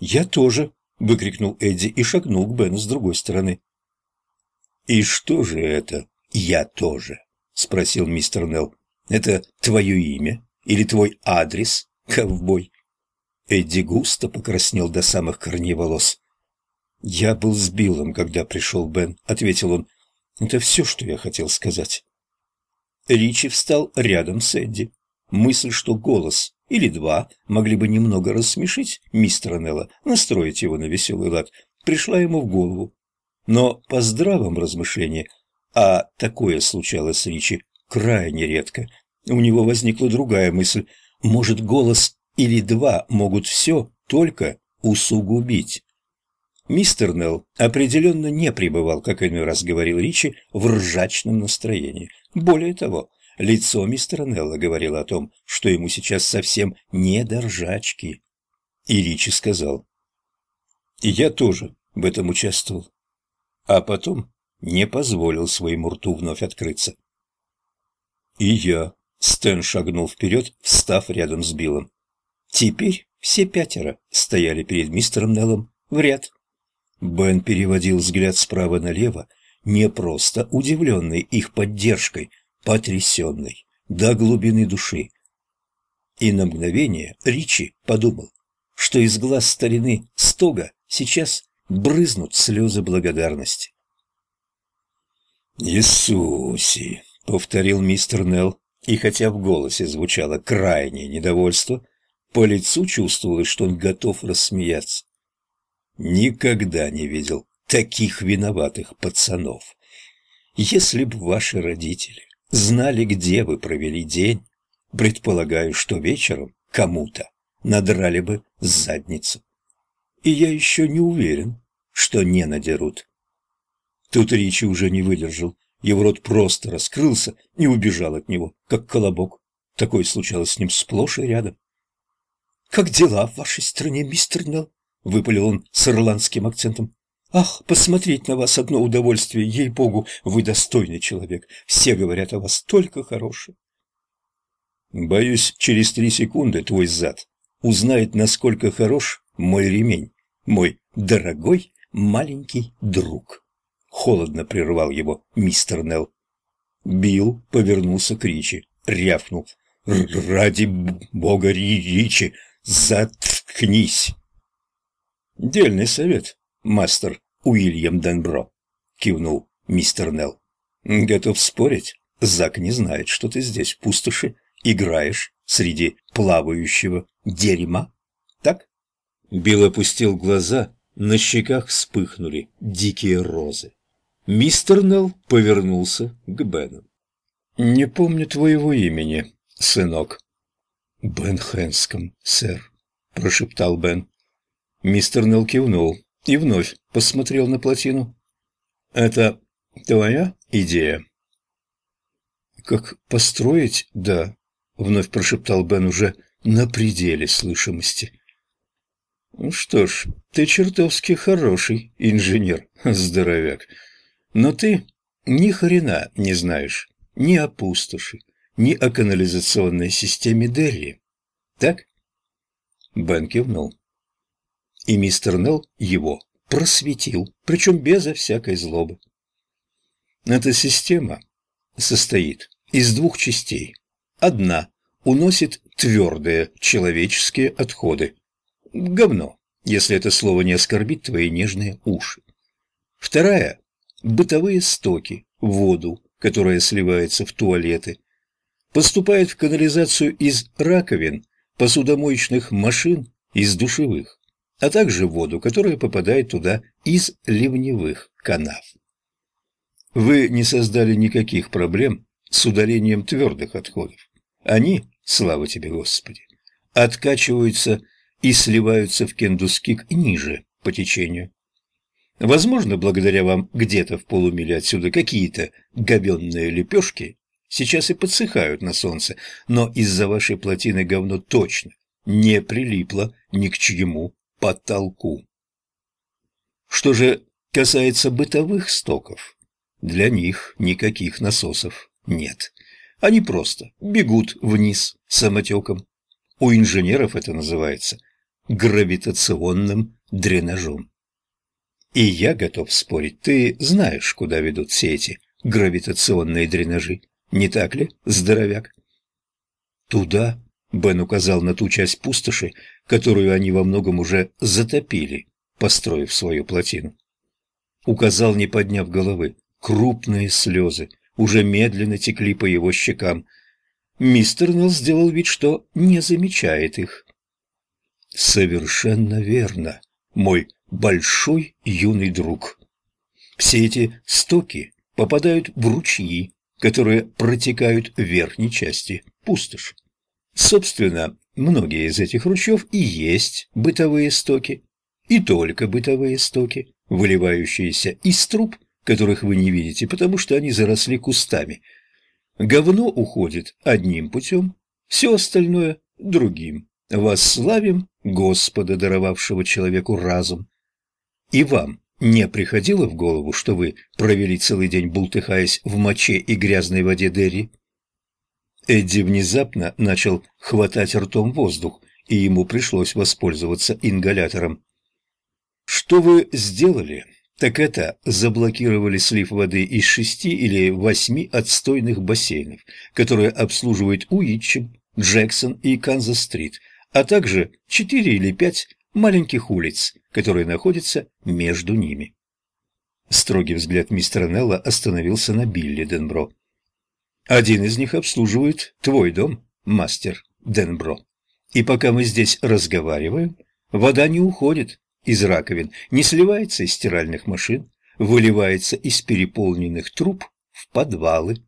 «Я тоже!» – выкрикнул Эдди и шагнул к Бену с другой стороны. «И что же это «я тоже»?» – спросил мистер Нелл. «Это твое имя или твой адрес, ковбой?» Эдди густо покраснел до самых корней волос. «Я был с Биллом, когда пришел Бен», — ответил он. «Это все, что я хотел сказать». Ричи встал рядом с Эдди. Мысль, что голос или два могли бы немного рассмешить мистера Нелла, настроить его на веселый лад, пришла ему в голову. Но по здравом размышлении, а такое случалось с Ричи крайне редко, у него возникла другая мысль. Может, голос или два могут все только усугубить. Мистер Нелл определенно не пребывал, как иной раз говорил Ричи, в ржачном настроении. Более того, лицо мистера Нелла говорило о том, что ему сейчас совсем не до ржачки. И Ричи сказал, «Я тоже в этом участвовал». А потом не позволил своему рту вновь открыться. «И я», — Стэн шагнул вперед, встав рядом с Биллом. Теперь все пятеро стояли перед мистером Неллом в ряд. Бен переводил взгляд справа налево, не просто удивленный их поддержкой, потрясенный до глубины души. И на мгновение Ричи подумал, что из глаз старины Стога сейчас брызнут слезы благодарности. «Иисуси!» — повторил мистер Нелл, и хотя в голосе звучало крайнее недовольство, по лицу чувствовалось, что он готов рассмеяться. Никогда не видел таких виноватых пацанов. Если б ваши родители знали, где вы провели день, предполагаю, что вечером кому-то надрали бы задницу. И я еще не уверен, что не надерут. Тут Ричи уже не выдержал. Его рот просто раскрылся и убежал от него, как колобок. Такое случалось с ним сплошь и рядом. «Как дела в вашей стране, мистер Нелл?» — выпалил он с ирландским акцентом. «Ах, посмотреть на вас одно удовольствие, ей-богу, вы достойный человек. Все говорят о вас только хорошее». «Боюсь, через три секунды твой зад узнает, насколько хорош мой ремень, мой дорогой маленький друг». Холодно прервал его мистер Нелл. Билл повернулся к Ричи, рявкнул. «Ради бога, Ричи, заткнись!» «Дельный совет, мастер Уильям Денбро», — кивнул мистер Нелл. «Готов спорить, Зак не знает, что ты здесь, в пустоши, играешь среди плавающего дерьма, так?» Билл опустил глаза, на щеках вспыхнули дикие розы. Мистер Нелл повернулся к Бену. «Не помню твоего имени, сынок». «Бен Хэнском, сэр», — прошептал Бен. Мистер Нелл кивнул и вновь посмотрел на плотину. «Это твоя идея?» «Как построить, да», — вновь прошептал Бен уже на пределе слышимости. «Ну что ж, ты чертовски хороший инженер, здоровяк. Но ты ни хрена не знаешь ни о пустоши, ни о канализационной системе Дерри. Так?» Бен кивнул и мистер Нелл его просветил, причем безо всякой злобы. Эта система состоит из двух частей. Одна уносит твердые человеческие отходы. Говно, если это слово не оскорбит твои нежные уши. Вторая – бытовые стоки, воду, которая сливается в туалеты, поступает в канализацию из раковин, посудомоечных машин, из душевых а также воду, которая попадает туда из ливневых канав. Вы не создали никаких проблем с удалением твердых отходов. Они, слава тебе, Господи, откачиваются и сливаются в Кендускик ниже по течению. Возможно, благодаря вам где-то в полумиле отсюда какие-то говенные лепешки сейчас и подсыхают на солнце, но из-за вашей плотины говно точно не прилипло ни к чему потолку. Что же касается бытовых стоков, для них никаких насосов нет. Они просто бегут вниз самотеком. У инженеров это называется гравитационным дренажом. И я готов спорить, ты знаешь, куда ведут все эти гравитационные дренажи, не так ли, здоровяк? Туда, Бен указал на ту часть пустоши, которую они во многом уже затопили, построив свою плотину. Указал, не подняв головы. Крупные слезы уже медленно текли по его щекам. Мистер Нелл сделал вид, что не замечает их. «Совершенно верно, мой большой юный друг. Все эти стоки попадают в ручьи, которые протекают в верхней части пустоши. Собственно, многие из этих ручьев и есть бытовые стоки, и только бытовые стоки, выливающиеся из труб, которых вы не видите, потому что они заросли кустами. Говно уходит одним путем, все остальное – другим. Восславим Господа, даровавшего человеку разум. И вам не приходило в голову, что вы провели целый день, бултыхаясь в моче и грязной воде Дерри? Эдди внезапно начал хватать ртом воздух, и ему пришлось воспользоваться ингалятором. «Что вы сделали?» так это заблокировали слив воды из шести или восьми отстойных бассейнов, которые обслуживают Уитчем, Джексон и Канзас-стрит, а также четыре или пять маленьких улиц, которые находятся между ними. Строгий взгляд мистера Нелла остановился на Билли Денбро. Один из них обслуживает твой дом, мастер Денбро. И пока мы здесь разговариваем, вода не уходит из раковин, не сливается из стиральных машин, выливается из переполненных труб в подвалы.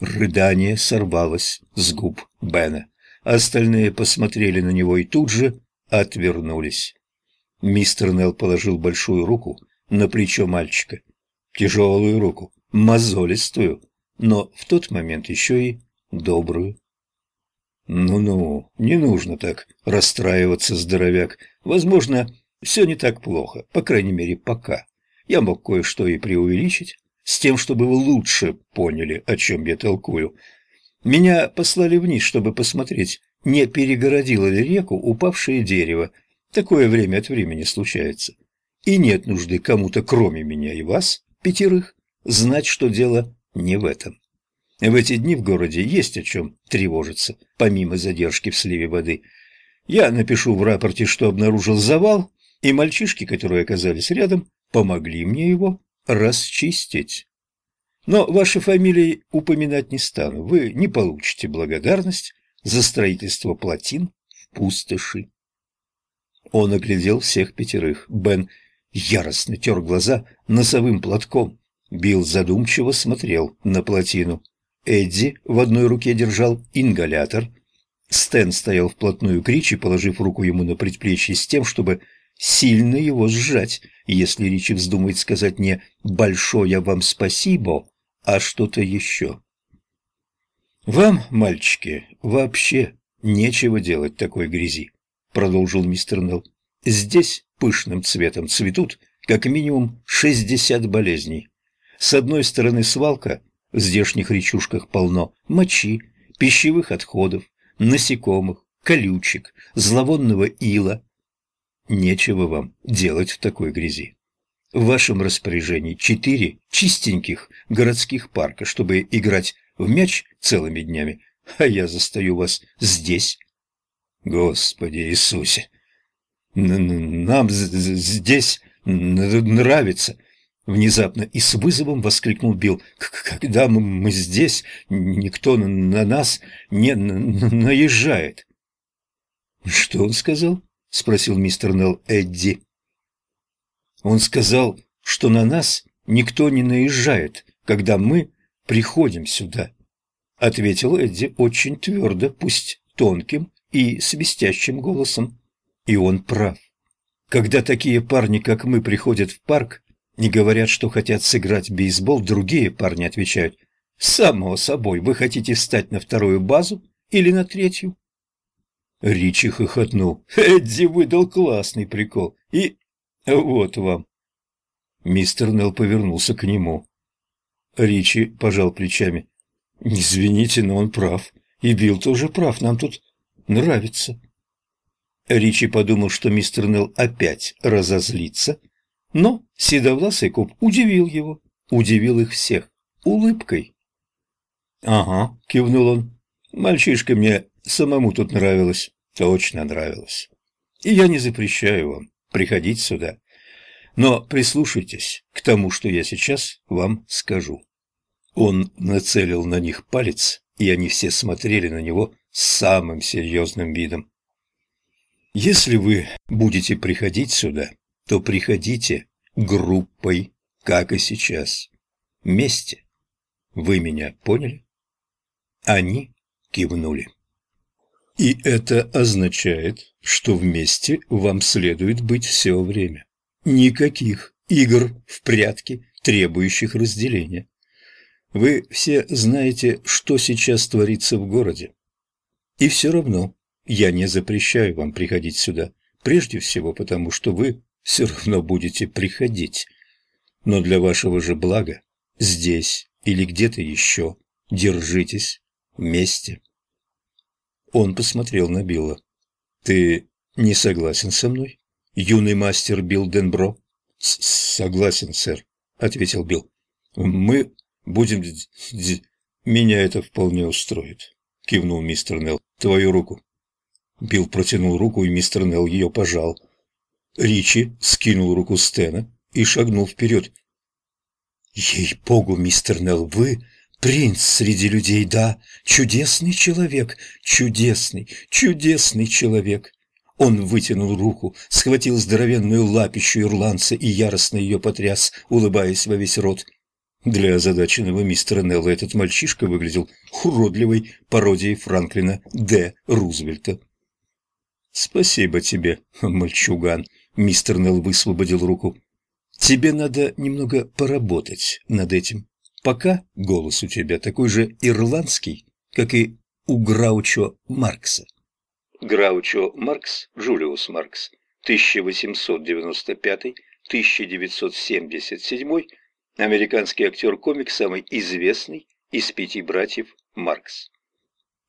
Рыдание сорвалось с губ Бена. Остальные посмотрели на него и тут же отвернулись. Мистер Нелл положил большую руку на плечо мальчика. Тяжелую руку, мозолистую, но в тот момент еще и добрую. «Ну-ну, не нужно так расстраиваться, здоровяк. Возможно, все не так плохо, по крайней мере, пока. Я мог кое-что и преувеличить, с тем, чтобы вы лучше поняли, о чем я толкую. Меня послали вниз, чтобы посмотреть, не перегородило ли реку упавшее дерево. Такое время от времени случается. И нет нужды кому-то, кроме меня и вас, пятерых, знать, что дело не в этом. В эти дни в городе есть о чем тревожиться, помимо задержки в сливе воды. Я напишу в рапорте, что обнаружил завал, и мальчишки, которые оказались рядом, помогли мне его расчистить. Но ваши фамилии упоминать не стану. Вы не получите благодарность за строительство плотин в пустоши. Он оглядел всех пятерых. Бен яростно тер глаза носовым платком. Билл задумчиво смотрел на плотину. Эдди в одной руке держал ингалятор. Стэн стоял вплотную к Ричи, положив руку ему на предплечье с тем, чтобы сильно его сжать, если Ричи вздумает сказать не «большое вам спасибо», а что-то еще. «Вам, мальчики, вообще нечего делать такой грязи», — продолжил мистер Нелл. «Здесь пышным цветом цветут как минимум шестьдесят болезней. С одной стороны свалка, в здешних речушках полно мочи, пищевых отходов, насекомых, колючек, зловонного ила, Нечего вам делать в такой грязи. В вашем распоряжении четыре чистеньких городских парка, чтобы играть в мяч целыми днями, а я застаю вас здесь. Господи Иисусе! Нам здесь нравится. Внезапно и с вызовом воскликнул Билл. Когда мы здесь, никто на нас не наезжает. Что он сказал? — спросил мистер Нелл Эдди. «Он сказал, что на нас никто не наезжает, когда мы приходим сюда», — ответил Эдди очень твердо, пусть тонким и свистящим голосом. И он прав. Когда такие парни, как мы, приходят в парк и говорят, что хотят сыграть в бейсбол, другие парни отвечают, «Само собой, вы хотите встать на вторую базу или на третью?» Ричи хохотнул. Эдди выдал классный прикол. И вот вам. Мистер Нелл повернулся к нему. Ричи пожал плечами. «Извините, но он прав. И Билл тоже прав. Нам тут нравится». Ричи подумал, что мистер Нелл опять разозлится, но седовласый коп удивил его, удивил их всех улыбкой. «Ага», — кивнул он, — «мальчишка мне самому тут нравилось, точно нравилось. И я не запрещаю вам приходить сюда, но прислушайтесь к тому, что я сейчас вам скажу». Он нацелил на них палец, и они все смотрели на него с самым серьезным видом. «Если вы будете приходить сюда, то приходите группой, как и сейчас, вместе. Вы меня поняли?» Они кивнули. «И это означает, что вместе вам следует быть все время. Никаких игр в прятки, требующих разделения. Вы все знаете, что сейчас творится в городе. И все равно я не запрещаю вам приходить сюда, прежде всего потому, что вы все равно будете приходить. Но для вашего же блага здесь или где-то еще держитесь вместе. Он посмотрел на Билла. «Ты не согласен со мной, юный мастер Билл Денбро?» «Согласен, сэр», — ответил Билл. «Мы Будем... Меня это вполне устроит, кивнул мистер Нелл. Твою руку. Билл протянул руку, и мистер Нелл ее пожал. Ричи скинул руку Стена и шагнул вперед. «Ей-богу, мистер Нелл, вы принц среди людей, да, чудесный человек, чудесный, чудесный человек!» Он вытянул руку, схватил здоровенную лапищу ирландца и яростно ее потряс, улыбаясь во весь рот. Для озадаченного мистера Нелла этот мальчишка выглядел уродливой пародией Франклина Д. Рузвельта. «Спасибо тебе, мальчуган», — мистер Нелл высвободил руку. «Тебе надо немного поработать над этим. Пока голос у тебя такой же ирландский, как и у Граучо Маркса». Граучо Маркс, Джулиус Маркс, 1895-1977 Американский актер-комик, самый известный из пяти братьев Маркс.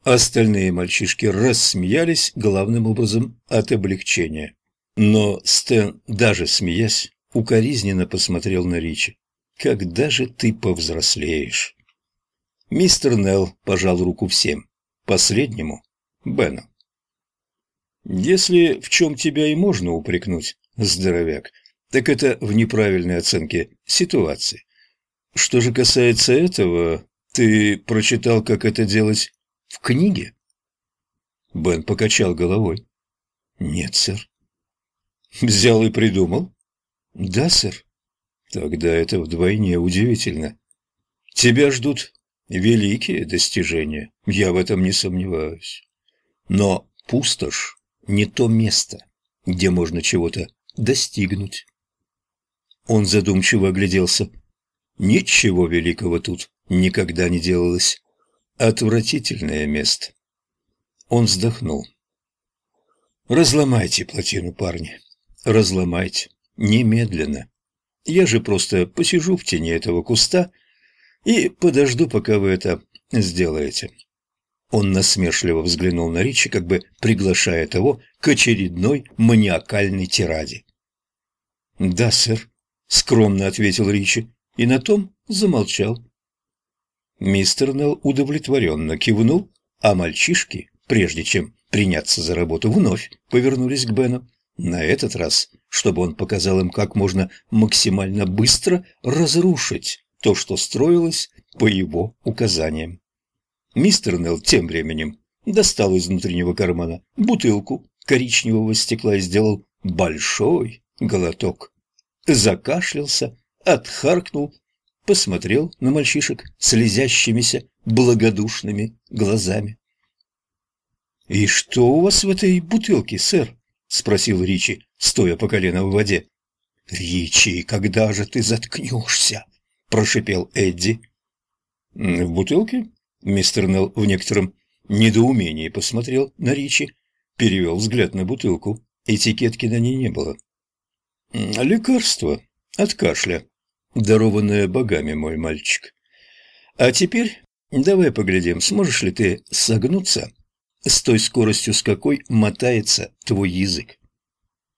Остальные мальчишки рассмеялись главным образом от облегчения. Но Стэн, даже смеясь, укоризненно посмотрел на Ричи. «Когда же ты повзрослеешь?» Мистер Нелл пожал руку всем. Последнему — Бену. «Если в чем тебя и можно упрекнуть, здоровяк, так это в неправильной оценке ситуации. Что же касается этого, ты прочитал, как это делать в книге? Бен покачал головой. Нет, сэр. Взял и придумал? Да, сэр. Тогда это вдвойне удивительно. Тебя ждут великие достижения, я в этом не сомневаюсь. Но пустошь не то место, где можно чего-то достигнуть. Он задумчиво огляделся. Ничего великого тут никогда не делалось. Отвратительное место. Он вздохнул. «Разломайте плотину, парни. Разломайте. Немедленно. Я же просто посижу в тени этого куста и подожду, пока вы это сделаете». Он насмешливо взглянул на Ричи, как бы приглашая того к очередной маниакальной тираде. «Да, сэр», скромно ответил Ричи, и на том замолчал. Мистер Нелл удовлетворенно кивнул, а мальчишки, прежде чем приняться за работу, вновь повернулись к Бену. На этот раз, чтобы он показал им, как можно максимально быстро разрушить то, что строилось по его указаниям. Мистер Нелл тем временем достал из внутреннего кармана бутылку коричневого стекла и сделал большой глоток закашлялся, отхаркнул, посмотрел на мальчишек слезящимися благодушными глазами. «И что у вас в этой бутылке, сэр?» — спросил Ричи, стоя по колено в воде. «Ричи, когда же ты заткнешься?» — прошипел Эдди. «В бутылке?» — мистер Нелл в некотором недоумении посмотрел на Ричи, перевел взгляд на бутылку. Этикетки на ней не было. Лекарство от кашля, дарованное богами, мой мальчик. А теперь давай поглядим, сможешь ли ты согнуться с той скоростью, с какой мотается твой язык.